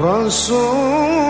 رسول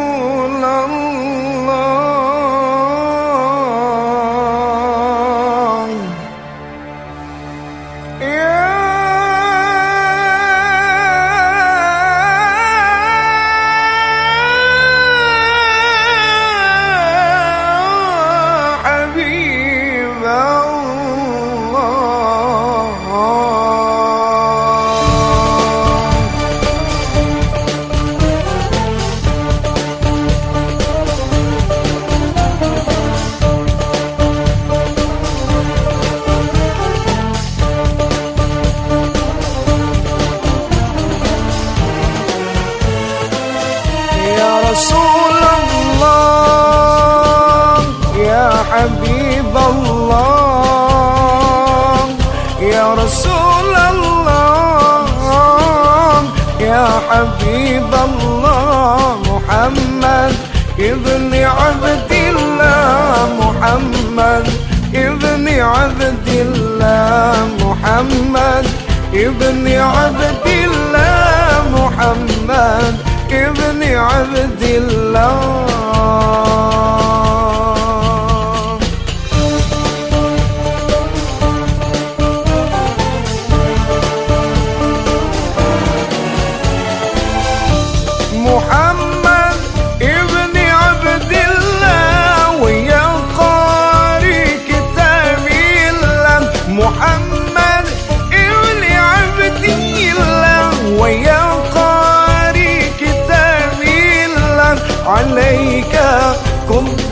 حبيب الله محمد ابن عبد الله محمد ابن عبد الله محمد ابن عبد الله محمد ابن عبد الله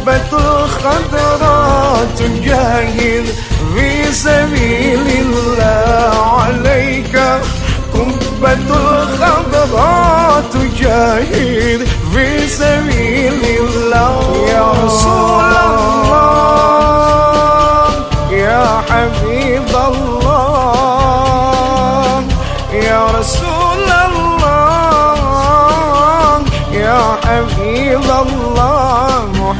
قبة الخضراء تجاهد في سبيل الله عليك. قبة في سبيل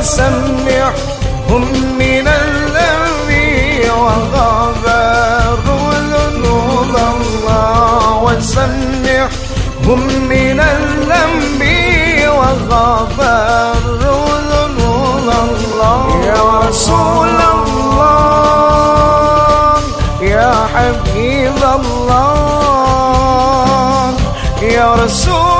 بعدي وسمحهم من الذنب وغفر ذنوب الله. وسمحهم من الذنب وغفر ذنوب الله. يا رسول الله يا حبيب الله. يا رسول